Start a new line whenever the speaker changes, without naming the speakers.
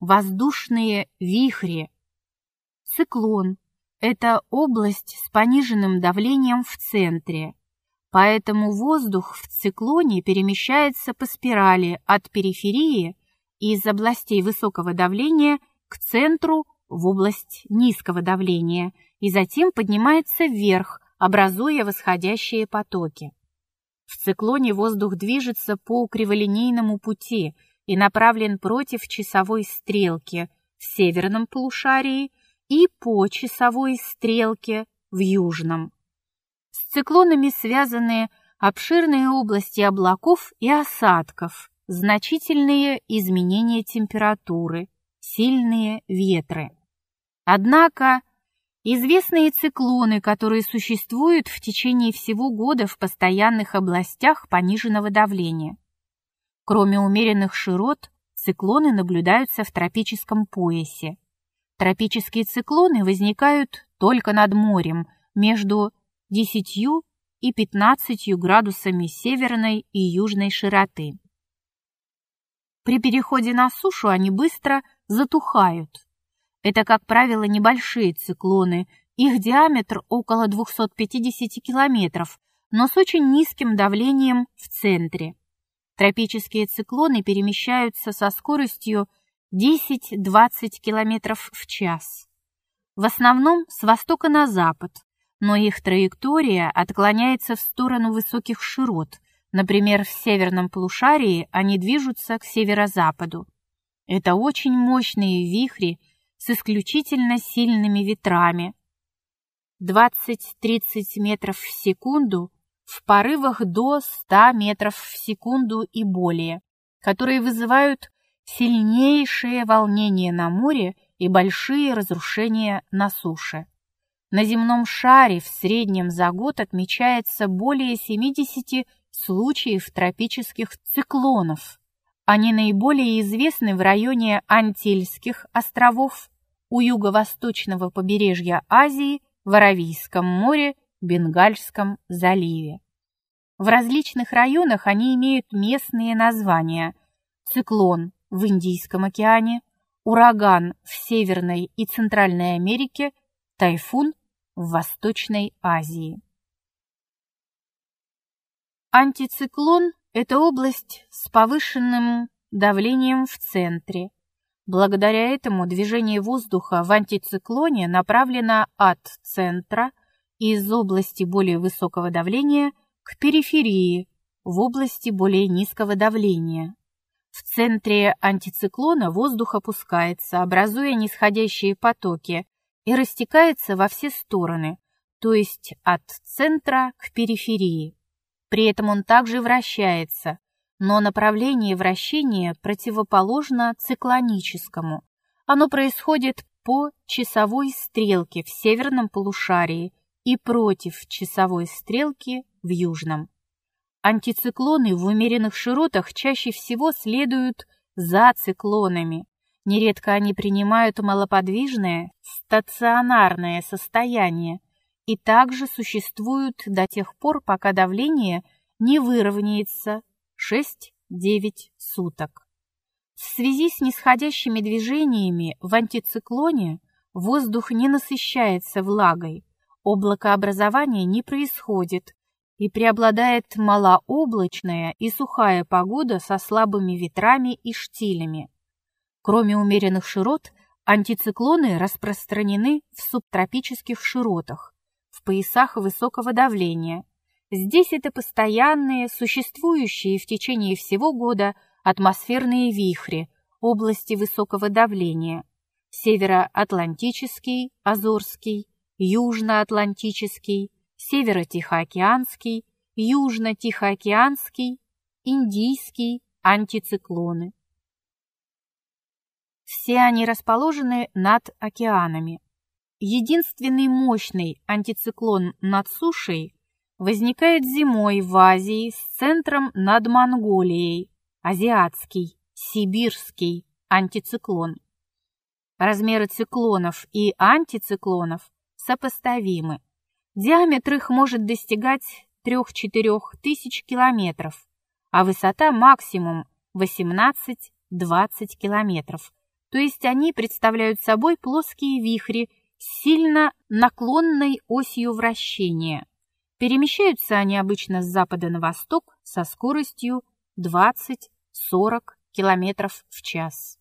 воздушные вихри. Циклон – это область с пониженным давлением в центре, поэтому воздух в циклоне перемещается по спирали от периферии из областей высокого давления к центру в область низкого давления и затем поднимается вверх, образуя восходящие потоки. В циклоне воздух движется по криволинейному пути и направлен против часовой стрелки в северном полушарии и по часовой стрелке в южном. С циклонами связаны обширные области облаков и осадков, значительные изменения температуры, сильные ветры. Однако известные циклоны, которые существуют в течение всего года в постоянных областях пониженного давления. Кроме умеренных широт, циклоны наблюдаются в тропическом поясе. Тропические циклоны возникают только над морем, между 10 и 15 градусами северной и южной широты. При переходе на сушу они быстро затухают. Это, как правило, небольшие циклоны, их диаметр около 250 километров, но с очень низким давлением в центре. Тропические циклоны перемещаются со скоростью 10-20 километров в час. В основном с востока на запад, но их траектория отклоняется в сторону высоких широт. Например, в северном полушарии они движутся к северо-западу. Это очень мощные вихри с исключительно сильными ветрами. 20-30 метров в секунду в порывах до 100 метров в секунду и более, которые вызывают сильнейшее волнение на море и большие разрушения на суше. На земном шаре в среднем за год отмечается более 70 случаев тропических циклонов. Они наиболее известны в районе Антильских островов, у юго-восточного побережья Азии, в Аравийском море, Бенгальском заливе. В различных районах они имеют местные названия. Циклон в Индийском океане, ураган в Северной и Центральной Америке, тайфун в Восточной Азии. Антициклон – это область с повышенным давлением в центре. Благодаря этому движение воздуха в антициклоне направлено от центра из области более высокого давления к периферии в области более низкого давления. В центре антициклона воздух опускается, образуя нисходящие потоки, и растекается во все стороны, то есть от центра к периферии. При этом он также вращается, но направление вращения противоположно циклоническому. Оно происходит по часовой стрелке в северном полушарии и против часовой стрелки в южном. Антициклоны в умеренных широтах чаще всего следуют за циклонами. Нередко они принимают малоподвижное, стационарное состояние и также существуют до тех пор, пока давление не выровняется 6-9 суток. В связи с нисходящими движениями в антициклоне воздух не насыщается влагой, облакообразование не происходит, и преобладает малооблачная и сухая погода со слабыми ветрами и штилями. Кроме умеренных широт, антициклоны распространены в субтропических широтах, в поясах высокого давления. Здесь это постоянные, существующие в течение всего года атмосферные вихри, области высокого давления, североатлантический, Азорский, южноатлантический, северо-тихоокеанский, южно-тихоокеанский, индийский антициклоны. Все они расположены над океанами. Единственный мощный антициклон над сушей возникает зимой в Азии с центром над Монголией, азиатский, сибирский антициклон. Размеры циклонов и антициклонов сопоставимы. Диаметр их может достигать 3-4 тысяч километров, а высота максимум 18-20 километров, то есть они представляют собой плоские вихри с сильно наклонной осью вращения. Перемещаются они обычно с запада на восток со скоростью 20-40 км в час.